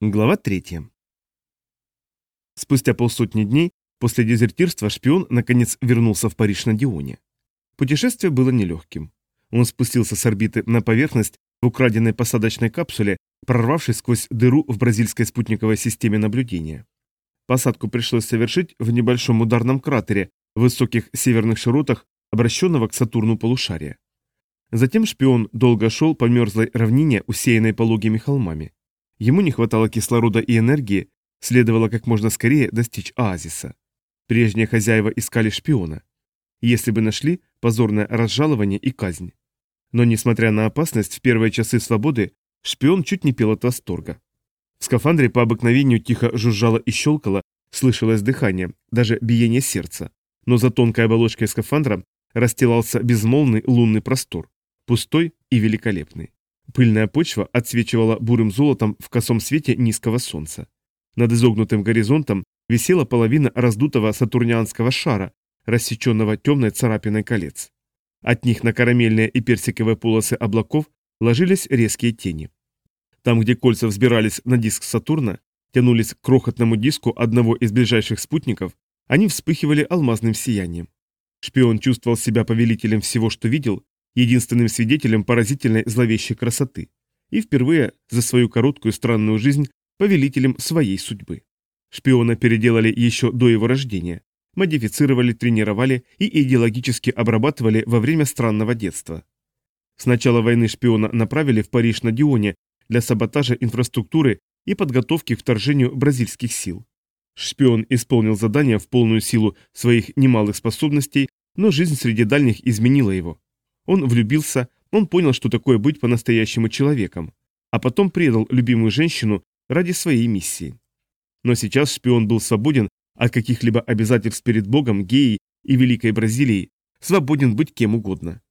Глава 3. Спустя полсотни дней после дезертирства шпион наконец вернулся в Париж на Дионе. Путешествие было нелегким. Он спустился с орбиты на поверхность в украденной посадочной капсуле, прорвавшись сквозь дыру в бразильской спутниковой системе наблюдения. Посадку пришлось совершить в небольшом ударном кратере в высоких северных широтах, обращенного к Сатурну полушария. Затем шпион долго шел по мерзлой равнине, усеянной пологими холмами. Ему не хватало кислорода и энергии, следовало как можно скорее достичь оазиса. Прежние хозяева искали шпиона. Если бы нашли, позорное разжалование и казнь. Но несмотря на опасность, в первые часы свободы шпион чуть не пел от восторга. В скафандре по обыкновению тихо жужжало и щелкало, слышалось дыхание, даже биение сердца. Но за тонкой оболочкой скафандра расстилался безмолвный лунный простор, пустой и великолепный. Пыльная почва отсвечивала бурым золотом в косом свете низкого солнца. Над изогнутым горизонтом висела половина раздутого сатурнианского шара, рассеченного темной царапиной колец. От них на карамельные и персиковые полосы облаков ложились резкие тени. Там, где кольца взбирались на диск Сатурна, тянулись к крохотному диску одного из ближайших спутников, они вспыхивали алмазным сиянием. Шпион чувствовал себя повелителем всего, что видел, единственным свидетелем поразительной зловещей красоты, и впервые за свою короткую странную жизнь повелителем своей судьбы. Шпиона переделали еще до его рождения, модифицировали, тренировали и идеологически обрабатывали во время странного детства. С начала войны шпиона направили в Париж на Дионе для саботажа инфраструктуры и подготовки к вторжению бразильских сил. Шпион исполнил задание в полную силу своих немалых способностей, но жизнь среди дальних изменила его. Он влюбился, он понял, что такое быть по-настоящему человеком, а потом предал любимую женщину ради своей миссии. Но сейчас шпион был свободен от каких-либо обязательств перед Богом, геей и Великой Бразилией, свободен быть кем угодно.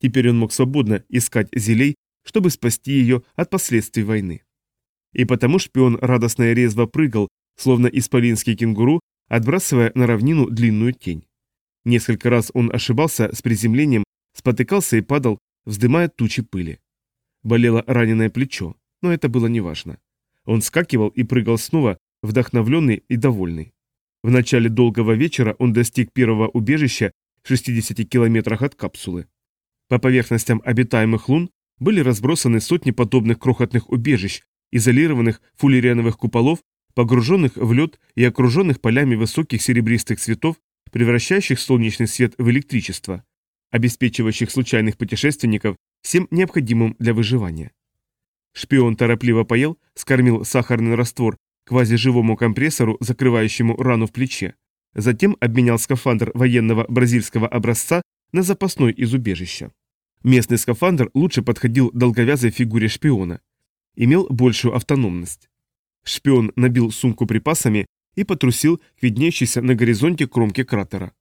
Теперь он мог свободно искать зелей, чтобы спасти ее от последствий войны. И потому шпион радостно и резво прыгал, словно исполинский кенгуру, отбрасывая на равнину длинную тень. Несколько раз он ошибался с приземлением спотыкался и падал, вздымая тучи пыли. Болело раненое плечо, но это было неважно. Он скакивал и прыгал снова, вдохновленный и довольный. В начале долгого вечера он достиг первого убежища в 60 километрах от капсулы. По поверхностям обитаемых лун были разбросаны сотни подобных крохотных убежищ, изолированных фуллериановых куполов, погруженных в лед и окруженных полями высоких серебристых цветов, превращающих солнечный свет в электричество, обеспечивающих случайных путешественников всем необходимым для выживания. Шпион торопливо поел, скормил сахарный раствор квазиживому компрессору, закрывающему рану в плече. Затем обменял скафандр военного бразильского образца на запасной из убежища. Местный скафандр лучше подходил долговязой фигуре шпиона. Имел большую автономность. Шпион набил сумку припасами и потрусил к виднеющейся на горизонте кромке кратера.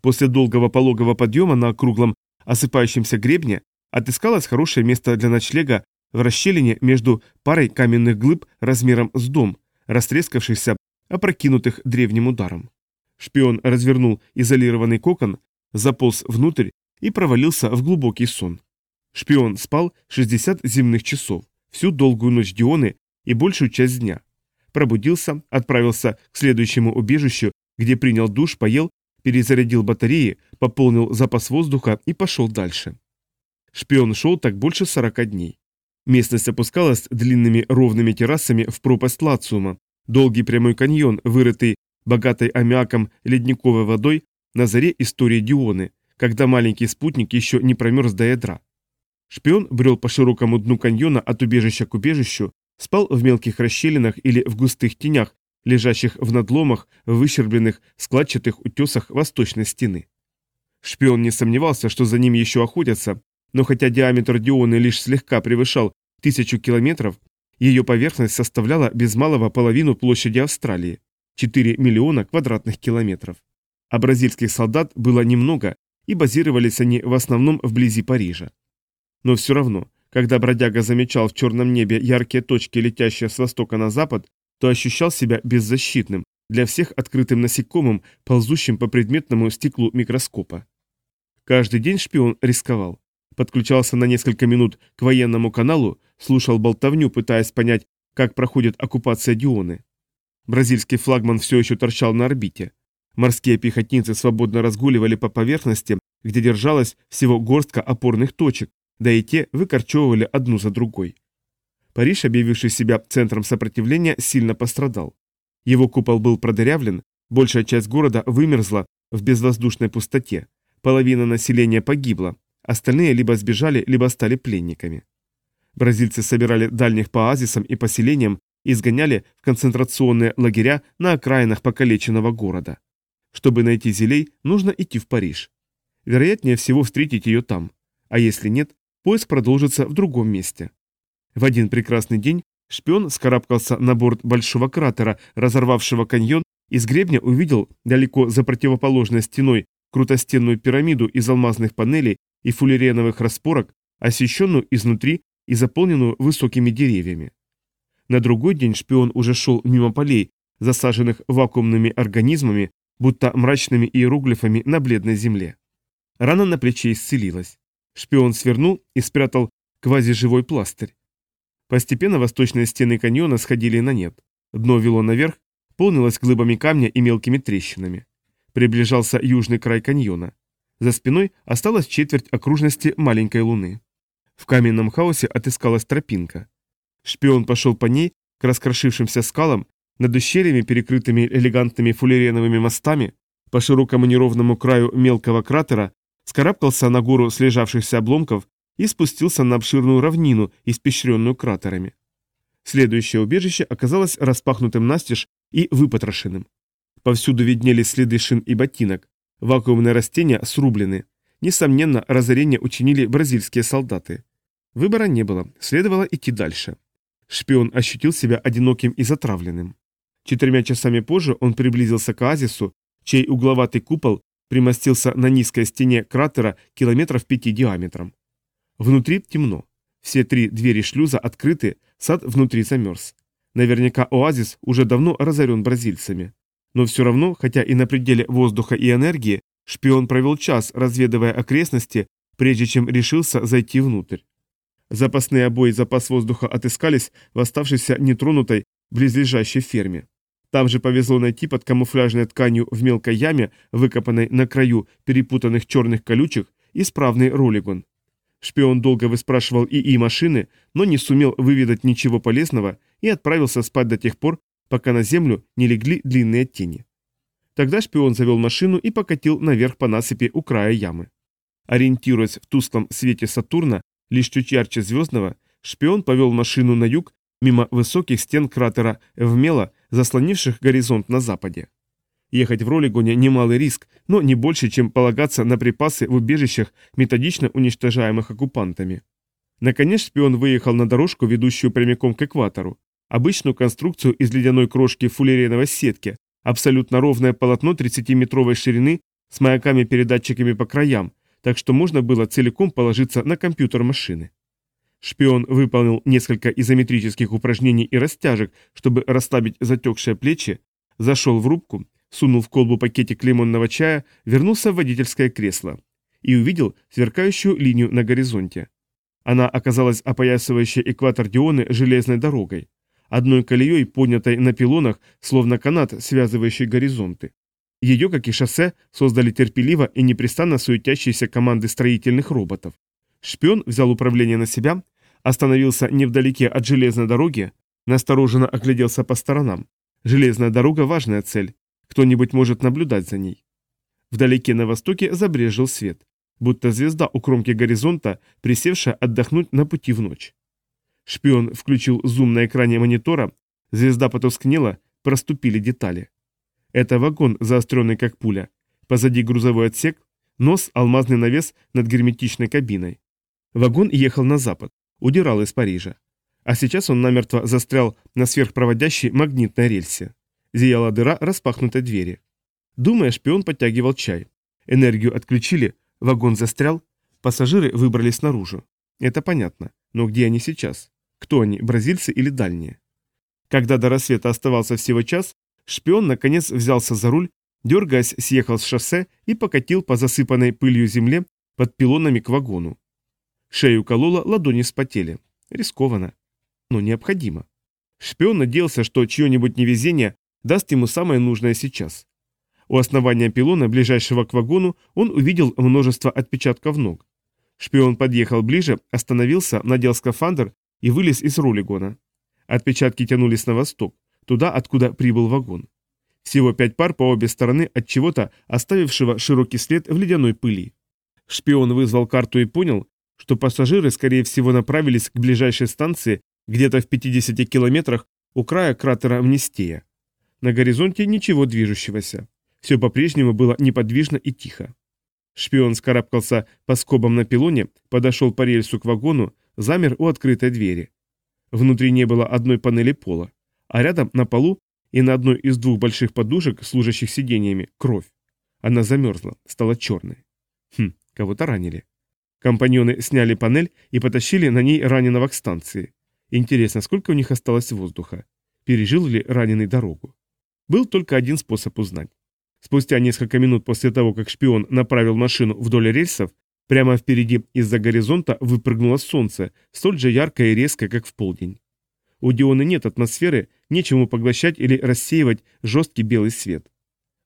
После долгого пологого подъема на круглом осыпающемся гребне отыскалось хорошее место для ночлега в расщелине между парой каменных глыб размером с дом, растрескавшихся, опрокинутых древним ударом. Шпион развернул изолированный кокон, заполз внутрь и провалился в глубокий сон. Шпион спал 60 земных часов, всю долгую ночь Дионы и большую часть дня. Пробудился, отправился к следующему убежищу, где принял душ, поел перезарядил батареи, пополнил запас воздуха и пошел дальше. Шпион шел так больше 40 дней. Местность опускалась длинными ровными террасами в пропасть Лациума, долгий прямой каньон, вырытый богатой аммиаком ледниковой водой на заре истории Дионы, когда маленький спутник еще не промерз до ядра. Шпион брел по широкому дну каньона от убежища к убежищу, спал в мелких расщелинах или в густых тенях, лежащих в надломах, выщербленных складчатых утесах восточной стены. Шпион не сомневался, что за ним еще охотятся, но хотя диаметр Дионы лишь слегка превышал тысячу километров, ее поверхность составляла без малого половину площади Австралии – 4 миллиона квадратных километров. А бразильских солдат было немного, и базировались они в основном вблизи Парижа. Но все равно, когда бродяга замечал в черном небе яркие точки, летящие с востока на запад, то ощущал себя беззащитным, для всех открытым насекомым, ползущим по предметному стеклу микроскопа. Каждый день шпион рисковал. Подключался на несколько минут к военному каналу, слушал болтовню, пытаясь понять, как проходит оккупация Дионы. Бразильский флагман все еще торчал на орбите. Морские пехотинцы свободно разгуливали по поверхности, где держалась всего горстка опорных точек, да и те выкорчевывали одну за другой. Париж, объявивший себя центром сопротивления, сильно пострадал. Его купол был продырявлен, большая часть города вымерзла в безвоздушной пустоте, половина населения погибла, остальные либо сбежали, либо стали пленниками. Бразильцы собирали дальних по оазисам и поселениям и сгоняли в концентрационные лагеря на окраинах покалеченного города. Чтобы найти Зелей, нужно идти в Париж. Вероятнее всего встретить ее там. А если нет, поиск продолжится в другом месте. В один прекрасный день шпион скарабкался на борт большого кратера, разорвавшего каньон, и с гребня увидел далеко за противоположной стеной крутостенную пирамиду из алмазных панелей и фуллереновых распорок, освещенную изнутри и заполненную высокими деревьями. На другой день шпион уже шел мимо полей, засаженных вакуумными организмами, будто мрачными иероглифами на бледной земле. Рана на плече исцелилась. Шпион свернул и спрятал квазиживой пластырь. Постепенно восточные стены каньона сходили на нет. Дно вело наверх, полнилось глыбами камня и мелкими трещинами. Приближался южный край каньона. За спиной осталась четверть окружности маленькой луны. В каменном хаосе отыскалась тропинка. Шпион пошел по ней к раскрошившимся скалам, над ущельями, перекрытыми элегантными фуллереновыми мостами, по широкому неровному краю мелкого кратера, скарабкался на гору слежавшихся обломков и спустился на обширную равнину, испещренную кратерами. Следующее убежище оказалось распахнутым настежь и выпотрошенным. Повсюду виднелись следы шин и ботинок, вакуумные растения срублены. Несомненно, разорение учинили бразильские солдаты. Выбора не было, следовало идти дальше. Шпион ощутил себя одиноким и затравленным. Четырьмя часами позже он приблизился к оазису, чей угловатый купол примостился на низкой стене кратера километров пяти диаметром. Внутри темно. Все три двери шлюза открыты, сад внутри замерз. Наверняка оазис уже давно разорен бразильцами. Но все равно, хотя и на пределе воздуха и энергии, шпион провел час, разведывая окрестности, прежде чем решился зайти внутрь. Запасные обои запас воздуха отыскались в оставшейся нетронутой близлежащей ферме. Там же повезло найти под камуфляжной тканью в мелкой яме, выкопанной на краю перепутанных черных колючек, исправный ролигон. Шпион долго выспрашивал ИИ машины, но не сумел выведать ничего полезного и отправился спать до тех пор, пока на землю не легли длинные тени. Тогда шпион завел машину и покатил наверх по насыпи у края ямы. Ориентируясь в тусклом свете Сатурна, лишь чуть ярче звездного, шпион повел машину на юг мимо высоких стен кратера Эвмела, заслонивших горизонт на западе. Ехать в Ролигоне немалый риск, но не больше, чем полагаться на припасы в убежищах, методично уничтожаемых оккупантами. Наконец шпион выехал на дорожку, ведущую прямиком к экватору. Обычную конструкцию из ледяной крошки фуллереновой сетки, абсолютно ровное полотно 30-метровой ширины с маяками-передатчиками по краям, так что можно было целиком положиться на компьютер машины. Шпион выполнил несколько изометрических упражнений и растяжек, чтобы расслабить затекшие плечи, зашел в рубку, сунул в колбу пакетик лимонного чая, вернулся в водительское кресло и увидел сверкающую линию на горизонте. Она оказалась опоясывающей экватор Дионы железной дорогой, одной колеей, поднятой на пилонах, словно канат, связывающий горизонты. Ее, как и шоссе, создали терпеливо и непрестанно суетящиеся команды строительных роботов. Шпион взял управление на себя, остановился невдалеке от железной дороги, настороженно огляделся по сторонам. Железная дорога – важная цель. Кто-нибудь может наблюдать за ней. Вдалеке на востоке забрежил свет, будто звезда у кромки горизонта, присевшая отдохнуть на пути в ночь. Шпион включил зум на экране монитора, звезда потускнела, проступили детали. Это вагон, заостренный как пуля. Позади грузовой отсек, нос, алмазный навес над герметичной кабиной. Вагон ехал на запад, удирал из Парижа. А сейчас он намертво застрял на сверхпроводящей магнитной рельсе. Зияла дыра распахнутой двери. Думая, шпион подтягивал чай. Энергию отключили, вагон застрял, пассажиры выбрались наружу. Это понятно. Но где они сейчас? Кто они, бразильцы или дальние? Когда до рассвета оставался всего час, шпион наконец взялся за руль, дергаясь, съехал с шоссе и покатил по засыпанной пылью земле под пилонами к вагону. Шею колола, ладони вспотели. Рискованно. Но необходимо. Шпион надеялся, что чье-нибудь невезение даст ему самое нужное сейчас. У основания пилона, ближайшего к вагону, он увидел множество отпечатков ног. Шпион подъехал ближе, остановился, надел скафандр и вылез из рулигона. Отпечатки тянулись на восток, туда, откуда прибыл вагон. Всего пять пар по обе стороны от чего-то, оставившего широкий след в ледяной пыли. Шпион вызвал карту и понял, что пассажиры, скорее всего, направились к ближайшей станции где-то в 50 километрах у края кратера Амнистия. На горизонте ничего движущегося. Все по-прежнему было неподвижно и тихо. Шпион скарабкался по скобам на пилоне, подошел по рельсу к вагону, замер у открытой двери. Внутри не было одной панели пола, а рядом на полу и на одной из двух больших подушек, служащих сиденьями, кровь. Она замерзла, стала черной. Хм, кого-то ранили. Компаньоны сняли панель и потащили на ней раненого к станции. Интересно, сколько у них осталось воздуха? Пережил ли раненый дорогу? Был только один способ узнать. Спустя несколько минут после того, как шпион направил машину вдоль рельсов, прямо впереди из-за горизонта выпрыгнуло солнце, столь же яркое и резкое, как в полдень. У Диона нет атмосферы, нечему поглощать или рассеивать жесткий белый свет.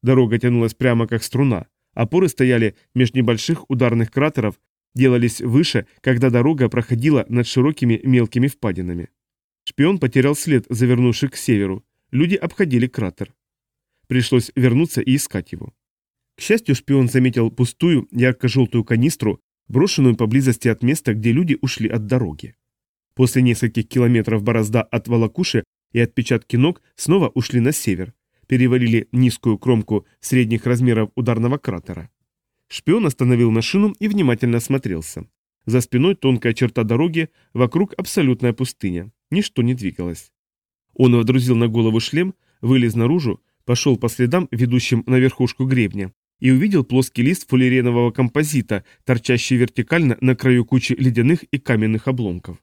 Дорога тянулась прямо как струна, опоры стояли меж небольших ударных кратеров, делались выше, когда дорога проходила над широкими мелкими впадинами. Шпион потерял след, завернувший к северу. Люди обходили кратер. Пришлось вернуться и искать его. К счастью, шпион заметил пустую, ярко-желтую канистру, брошенную поблизости от места, где люди ушли от дороги. После нескольких километров борозда от Волокуши и отпечатки ног снова ушли на север, перевалили низкую кромку средних размеров ударного кратера. Шпион остановил машину и внимательно осмотрелся. За спиной тонкая черта дороги, вокруг абсолютная пустыня. Ничто не двигалось. Он водрузил на голову шлем, вылез наружу, пошел по следам, ведущим на верхушку гребня, и увидел плоский лист фуллеренового композита, торчащий вертикально на краю кучи ледяных и каменных обломков.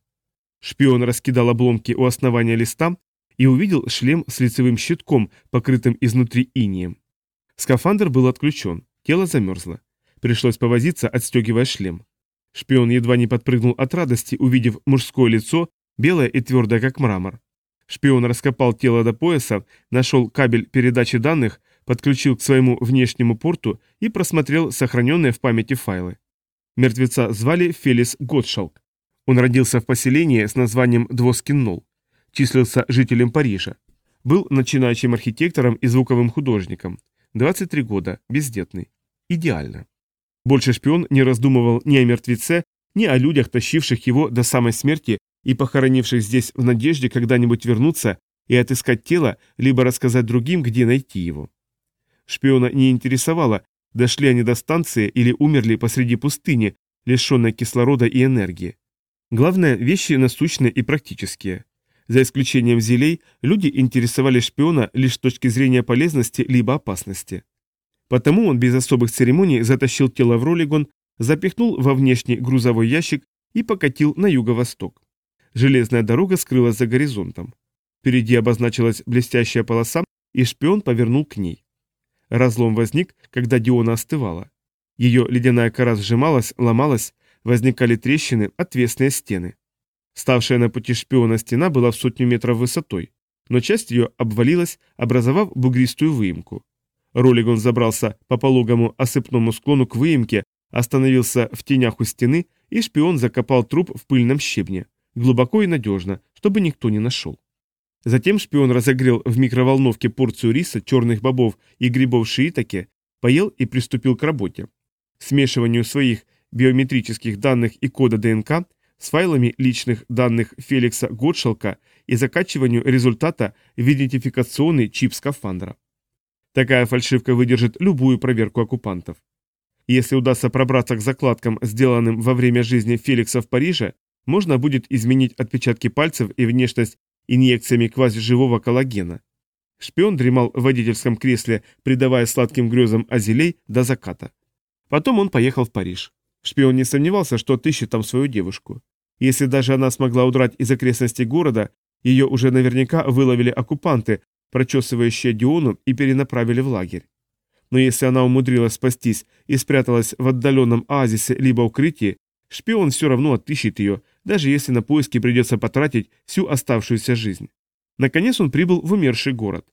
Шпион раскидал обломки у основания листа и увидел шлем с лицевым щитком, покрытым изнутри инием. Скафандр был отключен, тело замерзло. Пришлось повозиться, отстегивая шлем. Шпион едва не подпрыгнул от радости, увидев мужское лицо, белое и твердое, как мрамор. Шпион раскопал тело до пояса, нашел кабель передачи данных, подключил к своему внешнему порту и просмотрел сохраненные в памяти файлы. Мертвеца звали Фелис Готшалк. Он родился в поселении с названием Двоскиннол. Числился жителем Парижа. Был начинающим архитектором и звуковым художником. 23 года, бездетный. Идеально. Больше шпион не раздумывал ни о мертвеце, ни о людях, тащивших его до самой смерти и похоронивших здесь в надежде когда-нибудь вернуться и отыскать тело, либо рассказать другим, где найти его. Шпиона не интересовало, дошли они до станции или умерли посреди пустыни, лишенной кислорода и энергии. Главное, вещи насущные и практические. За исключением зелей, люди интересовали шпиона лишь с точки зрения полезности либо опасности. Потому он без особых церемоний затащил тело в ролигон, запихнул во внешний грузовой ящик и покатил на юго-восток. Железная дорога скрылась за горизонтом. Впереди обозначилась блестящая полоса, и шпион повернул к ней. Разлом возник, когда Диона остывала. Ее ледяная кора сжималась, ломалась, возникали трещины, отвесные стены. Ставшая на пути шпиона стена была в сотню метров высотой, но часть ее обвалилась, образовав бугристую выемку. Ролигон забрался по пологому осыпному склону к выемке, остановился в тенях у стены, и шпион закопал труп в пыльном щебне глубоко и надежно, чтобы никто не нашел. Затем шпион разогрел в микроволновке порцию риса, черных бобов и грибов шиитаке, поел и приступил к работе. Смешиванию своих биометрических данных и кода ДНК с файлами личных данных Феликса Готшалка и закачиванию результата в идентификационный чип скафандра. Такая фальшивка выдержит любую проверку оккупантов. Если удастся пробраться к закладкам, сделанным во время жизни Феликса в Париже, можно будет изменить отпечатки пальцев и внешность инъекциями квазиживого коллагена. Шпион дремал в водительском кресле, придавая сладким грезам азелей до заката. Потом он поехал в Париж. Шпион не сомневался, что отыщет там свою девушку. Если даже она смогла удрать из окрестностей города, ее уже наверняка выловили оккупанты, прочесывающие Диону и перенаправили в лагерь. Но если она умудрилась спастись и спряталась в отдаленном оазисе либо укрытии, шпион все равно отыщет ее, даже если на поиски придется потратить всю оставшуюся жизнь. Наконец он прибыл в умерший город.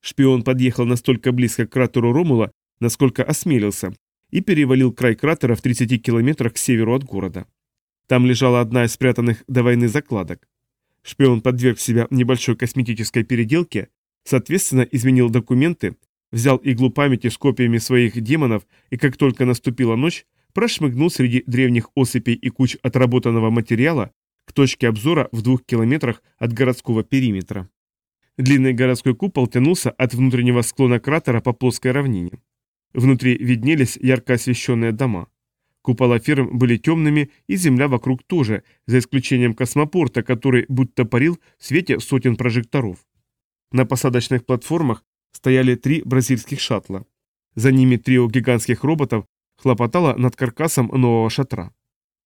Шпион подъехал настолько близко к кратеру Ромула, насколько осмелился, и перевалил край кратера в 30 километрах к северу от города. Там лежала одна из спрятанных до войны закладок. Шпион подверг себя небольшой косметической переделке, соответственно изменил документы, взял иглу памяти с копиями своих демонов и как только наступила ночь, прошмыгнул среди древних осыпей и куч отработанного материала к точке обзора в двух километрах от городского периметра. Длинный городской купол тянулся от внутреннего склона кратера по плоской равнине. Внутри виднелись ярко освещенные дома. Купола ферм были темными, и земля вокруг тоже, за исключением космопорта, который будто парил в свете сотен прожекторов. На посадочных платформах стояли три бразильских шаттла. За ними трио гигантских роботов хлопотало над каркасом нового шатра.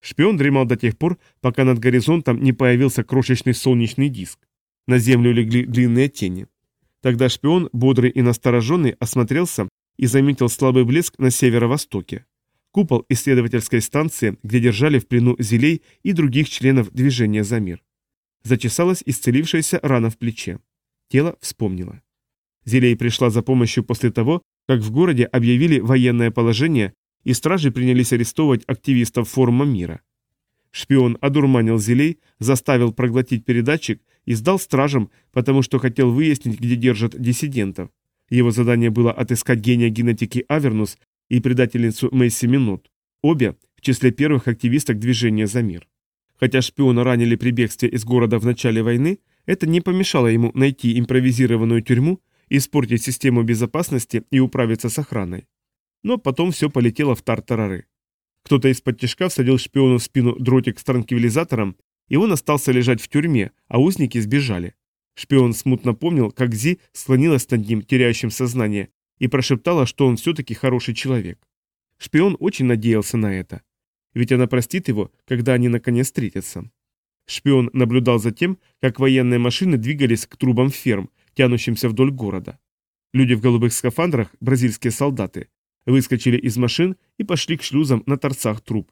Шпион дремал до тех пор, пока над горизонтом не появился крошечный солнечный диск. На землю легли длинные тени. Тогда шпион, бодрый и настороженный, осмотрелся и заметил слабый блеск на северо-востоке. Купол исследовательской станции, где держали в плену зелей и других членов движения за мир. Зачесалась исцелившаяся рана в плече. Тело вспомнило. Зелей пришла за помощью после того, как в городе объявили военное положение и стражи принялись арестовывать активистов форума мира. Шпион одурманил Зелей, заставил проглотить передатчик и сдал стражам, потому что хотел выяснить, где держат диссидентов. Его задание было отыскать гения генетики Авернус и предательницу Мэйси Минот, обе в числе первых активисток движения за мир. Хотя шпиона ранили при бегстве из города в начале войны, это не помешало ему найти импровизированную тюрьму, испортить систему безопасности и управиться с охраной. Но потом все полетело в тартарары. Кто-то из-под тяжка всадил шпиону в спину дротик с транквилизатором, и он остался лежать в тюрьме, а узники сбежали. Шпион смутно помнил, как Зи склонилась над ним, теряющим сознание, и прошептала, что он все-таки хороший человек. Шпион очень надеялся на это. Ведь она простит его, когда они наконец встретятся. Шпион наблюдал за тем, как военные машины двигались к трубам ферм, тянущимся вдоль города. Люди в голубых скафандрах, бразильские солдаты, выскочили из машин и пошли к шлюзам на торцах труб.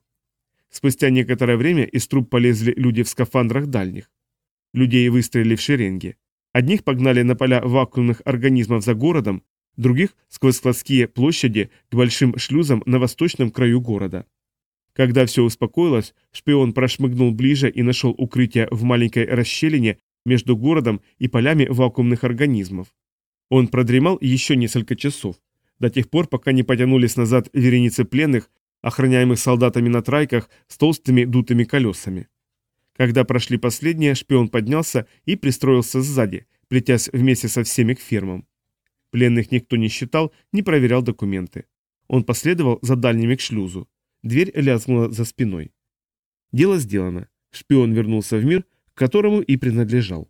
Спустя некоторое время из труб полезли люди в скафандрах дальних. Людей выстроили в шеренге. Одних погнали на поля вакуумных организмов за городом, других сквозь складские площади к большим шлюзам на восточном краю города. Когда все успокоилось, шпион прошмыгнул ближе и нашел укрытие в маленькой расщелине между городом и полями вакуумных организмов. Он продремал еще несколько часов до тех пор, пока не потянулись назад вереницы пленных, охраняемых солдатами на трайках с толстыми дутыми колесами. Когда прошли последние, шпион поднялся и пристроился сзади, плетясь вместе со всеми к фермам. Пленных никто не считал, не проверял документы. Он последовал за дальними к шлюзу. Дверь лязгнула за спиной. Дело сделано. Шпион вернулся в мир, к которому и принадлежал.